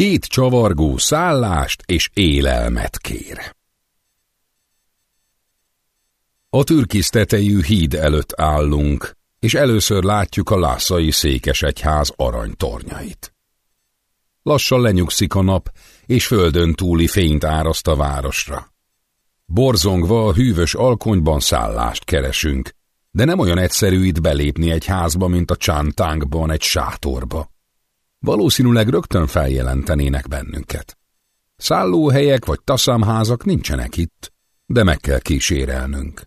Két csavargó szállást és élelmet kér. A türkisz tetejű híd előtt állunk, és először látjuk a lászai székesegyház aranytornyait. Lassan lenyugszik a nap, és földön túli fényt áraszt a városra. Borzongva a hűvös alkonyban szállást keresünk, de nem olyan egyszerű itt belépni egy házba, mint a csántánkban egy sátorba. Valószínűleg rögtön feljelentenének bennünket. Szállóhelyek vagy taszamházak nincsenek itt, de meg kell kísérelnünk.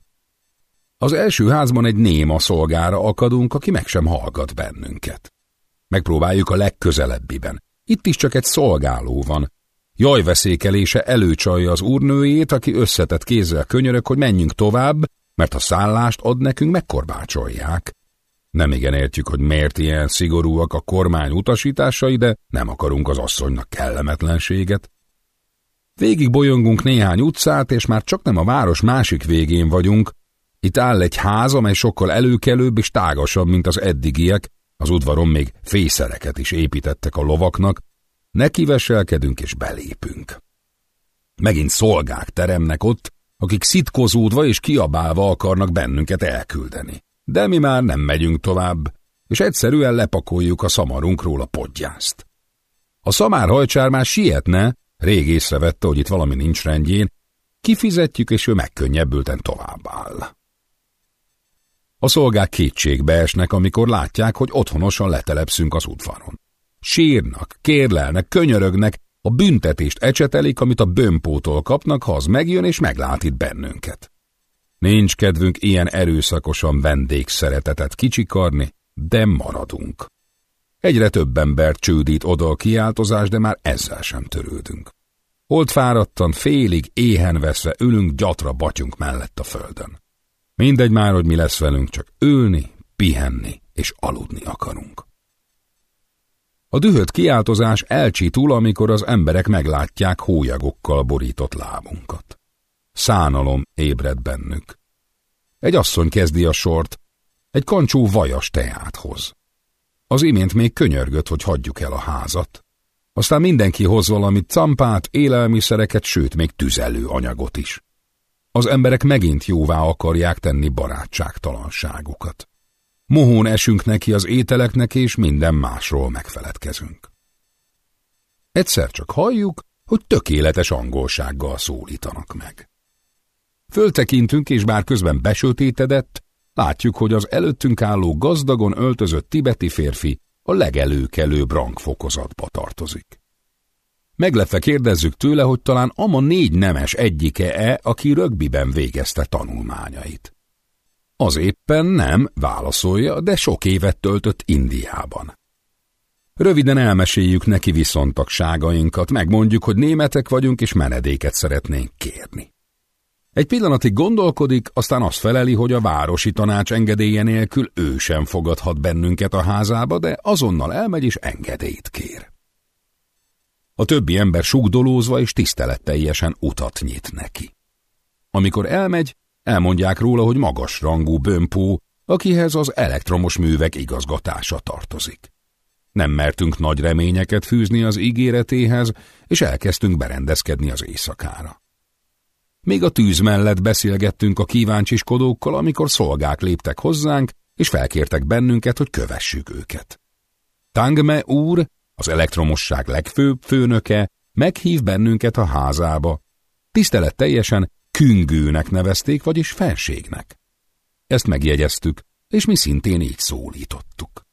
Az első házban egy néma szolgára akadunk, aki meg sem hallgat bennünket. Megpróbáljuk a legközelebbiben. Itt is csak egy szolgáló van. Jajveszékelése előcsalja az úrnőjét, aki összetett kézzel könyörök, hogy menjünk tovább, mert a szállást ad nekünk, megkorbácsolják. Nem igen értjük, hogy miért ilyen szigorúak a kormány utasításai, de nem akarunk az asszonynak kellemetlenséget. Végig bolyongunk néhány utcát, és már csak nem a város másik végén vagyunk. Itt áll egy ház, amely sokkal előkelőbb és tágasabb, mint az eddigiek, az udvaron még fészereket is építettek a lovaknak, nekiveselkedünk és belépünk. Megint szolgák teremnek ott, akik szitkozódva és kiabálva akarnak bennünket elküldeni. De mi már nem megyünk tovább, és egyszerűen lepakoljuk a szamarunkról a podgyászt. A szamárhajcsár már sietne, rég észrevette, hogy itt valami nincs rendjén, kifizetjük, és ő megkönnyebbülten tovább áll. A szolgák kétségbe esnek, amikor látják, hogy otthonosan letelepszünk az udvaron. Sírnak, kérlelnek, könyörögnek, a büntetést ecsetelik, amit a bömpótól kapnak, ha az megjön és meglát itt bennünket. Nincs kedvünk ilyen erőszakosan vendégszeretetet kicsikarni, de maradunk. Egyre több ember csődít oda a kiáltozás, de már ezzel sem törődünk. Holt fáradtan, félig, éhen veszve ülünk gyatra batyunk mellett a földön. Mindegy már, hogy mi lesz velünk, csak ülni, pihenni és aludni akarunk. A dühött kiáltozás elcsitul, amikor az emberek meglátják hólyagokkal borított lábunkat. Szánalom ébred bennük. Egy asszony kezdi a sort, egy kancsó vajas teát hoz. Az imént még könyörgött, hogy hagyjuk el a házat. Aztán mindenki hoz valamit, campát, élelmiszereket, sőt, még tüzelő anyagot is. Az emberek megint jóvá akarják tenni barátságtalanságukat. Mohón esünk neki az ételeknek, és minden másról megfeledkezünk. Egyszer csak halljuk, hogy tökéletes angolsággal szólítanak meg. Föltekintünk, és bár közben besötétedett, látjuk, hogy az előttünk álló gazdagon öltözött tibeti férfi a legelőkelőbb rangfokozatba tartozik. Meglepve kérdezzük tőle, hogy talán ama négy nemes egyike-e, aki rögbiben végezte tanulmányait. Az éppen nem, válaszolja, de sok évet töltött Indiában. Röviden elmeséljük neki viszontagságainkat, megmondjuk, hogy németek vagyunk és menedéket szeretnénk kérni. Egy pillanatig gondolkodik, aztán azt feleli, hogy a városi tanács engedélye nélkül ő sem fogadhat bennünket a házába, de azonnal elmegy és engedélyt kér. A többi ember sugdolózva és tiszteletteljesen utat nyit neki. Amikor elmegy, elmondják róla, hogy magas rangú bömpó, akihez az elektromos művek igazgatása tartozik. Nem mertünk nagy reményeket fűzni az ígéretéhez, és elkezdtünk berendezkedni az éjszakára. Még a tűz mellett beszélgettünk a kíváncsiskodókkal, amikor szolgák léptek hozzánk, és felkértek bennünket, hogy kövessük őket. Tangme úr az elektromosság legfőbb főnöke meghív bennünket a házába. Tisztelet teljesen küngőnek nevezték, vagyis felségnek. Ezt megjegyeztük, és mi szintén így szólítottuk.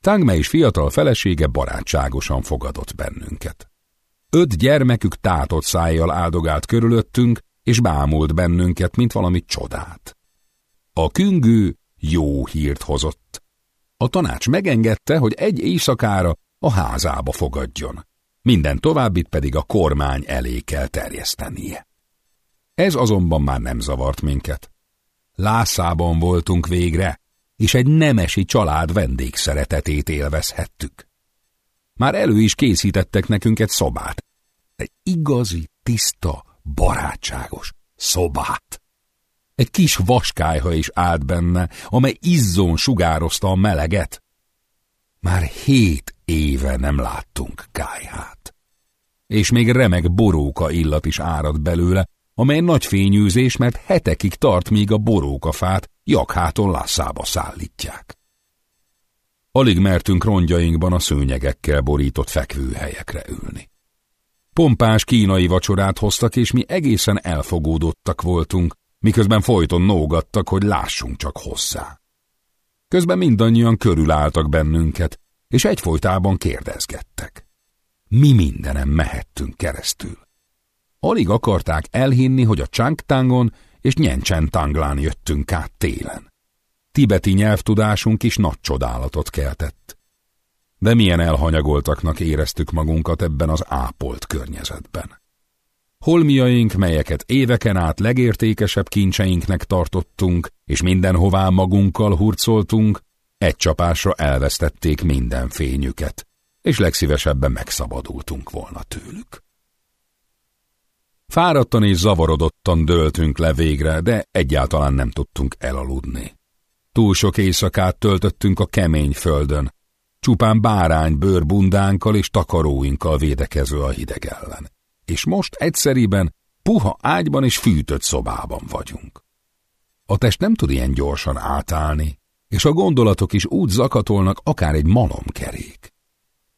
Tangme és fiatal felesége barátságosan fogadott bennünket. Öt gyermekük tátott szájjal áldogált körülöttünk, és bámult bennünket, mint valami csodát. A küngő jó hírt hozott. A tanács megengedte, hogy egy éjszakára a házába fogadjon. Minden továbbit pedig a kormány elé kell terjesztenie. Ez azonban már nem zavart minket. Lászában voltunk végre, és egy nemesi család vendégszeretetét élvezhettük. Már elő is készítettek nekünk egy szobát. Egy igazi, tiszta, barátságos szobát. Egy kis vaskályha is állt benne, amely izzón sugározta a meleget. Már hét éve nem láttunk kájhát. És még remek boróka illat is árad belőle, amely nagy fényűzés, mert hetekig tart, míg a borókafát jakháton lasszába szállítják. Alig mertünk rongyainkban a szőnyegekkel borított fekvőhelyekre ülni. Pompás kínai vacsorát hoztak, és mi egészen elfogódottak voltunk, miközben folyton nógattak, hogy lássunk csak hozzá. Közben mindannyian körülálltak bennünket, és egyfolytában kérdezgettek. Mi mindenem mehettünk keresztül. Alig akarták elhinni, hogy a Changtangon és Nyencsen Tanglán jöttünk át télen. Tibeti nyelvtudásunk is nagy csodálatot keltett. De milyen elhanyagoltaknak éreztük magunkat ebben az ápolt környezetben. Holmiaink, melyeket éveken át legértékesebb kincseinknek tartottunk, és mindenhová magunkkal hurcoltunk, egy csapásra elvesztették minden fényüket, és legszívesebben megszabadultunk volna tőlük. Fáradtan és zavarodottan döltünk le végre, de egyáltalán nem tudtunk elaludni. Túl sok éjszakát töltöttünk a kemény földön, csupán bárány bőrbundánkkal és takaróinkkal védekező a hideg ellen. És most egyszeriben, puha ágyban és fűtött szobában vagyunk. A test nem tud ilyen gyorsan átállni, és a gondolatok is úgy zakatolnak akár egy malomkerék.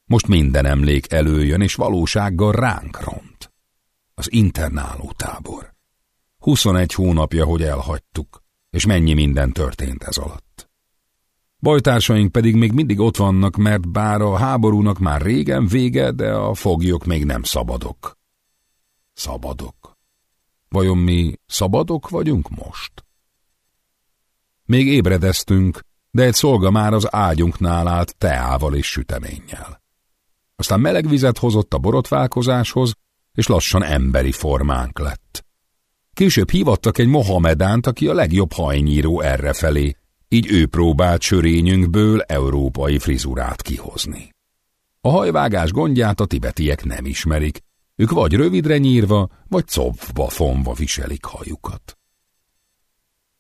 Most minden emlék előjön, és valósággal ránk ront. Az internáló tábor. 21 hónapja, hogy elhagytuk, és mennyi minden történt ez alatt. Bajtársaink pedig még mindig ott vannak, mert bár a háborúnak már régen vége, de a foglyok még nem szabadok. Szabadok. Vajon mi szabadok vagyunk most? Még ébredeztünk, de egy szolga már az ágyunknál állt teával és süteménnyel. Aztán meleg vizet hozott a borotválkozáshoz, és lassan emberi formánk lett. Később hívattak egy Mohamedánt, aki a legjobb hajnyíró errefelé, így ő próbált sörényünkből európai frizurát kihozni. A hajvágás gondját a tibetiek nem ismerik, ők vagy rövidre nyírva, vagy cobba fonva viselik hajukat.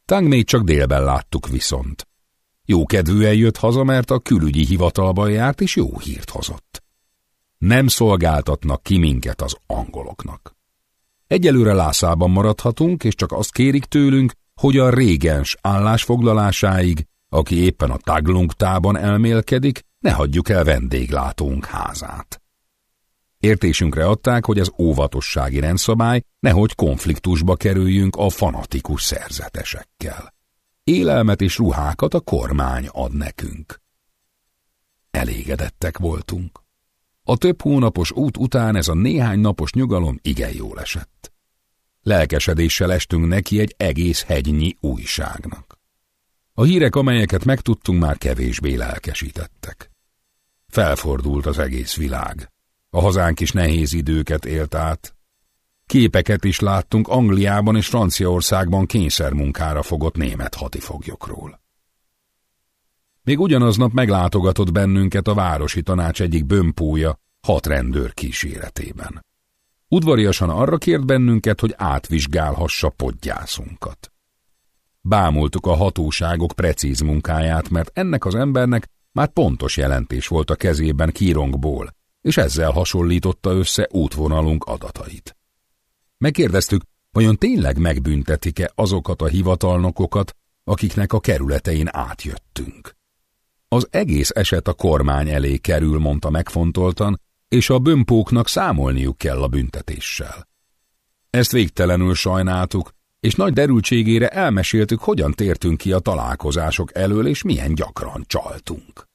Tangmét csak délben láttuk viszont. Jó kedvűen jött haza, mert a külügyi hivatalban járt, és jó hírt hozott. Nem szolgáltatnak ki minket az angoloknak. Egyelőre lászában maradhatunk, és csak azt kérik tőlünk, hogy a régens állásfoglalásáig, aki éppen a taglungtában elmélkedik, ne hagyjuk el vendéglátónk házát. Értésünkre adták, hogy az óvatossági rendszabály nehogy konfliktusba kerüljünk a fanatikus szerzetesekkel. Élelmet és ruhákat a kormány ad nekünk. Elégedettek voltunk. A több hónapos út után ez a néhány napos nyugalom igen jól esett. Lelkesedéssel estünk neki egy egész hegynyi újságnak. A hírek, amelyeket megtudtunk, már kevésbé lelkesítettek. Felfordult az egész világ. A hazánk is nehéz időket élt át. Képeket is láttunk Angliában és Franciaországban kényszermunkára fogott német hatifoglyokról. Még ugyanaznap meglátogatott bennünket a városi tanács egyik bömpója hat rendőr kíséretében. Udvariasan arra kért bennünket, hogy átvizsgálhassa podgyászunkat. Bámultuk a hatóságok precíz munkáját, mert ennek az embernek már pontos jelentés volt a kezében kírongból, és ezzel hasonlította össze útvonalunk adatait. Megkérdeztük, vajon tényleg megbüntetik-e azokat a hivatalnokokat, akiknek a kerületein átjöttünk. Az egész eset a kormány elé kerül, mondta megfontoltan, és a bömpóknak számolniuk kell a büntetéssel. Ezt végtelenül sajnáltuk, és nagy derültségére elmeséltük, hogyan tértünk ki a találkozások elől, és milyen gyakran csaltunk.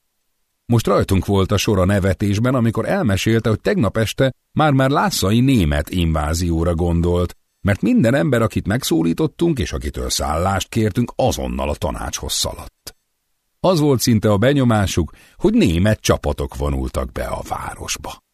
Most rajtunk volt a sor a nevetésben, amikor elmesélte, hogy tegnap este már-már lászai német invázióra gondolt, mert minden ember, akit megszólítottunk, és akitől szállást kértünk, azonnal a tanácshoz szaladt. Az volt szinte a benyomásuk, hogy német csapatok vonultak be a városba.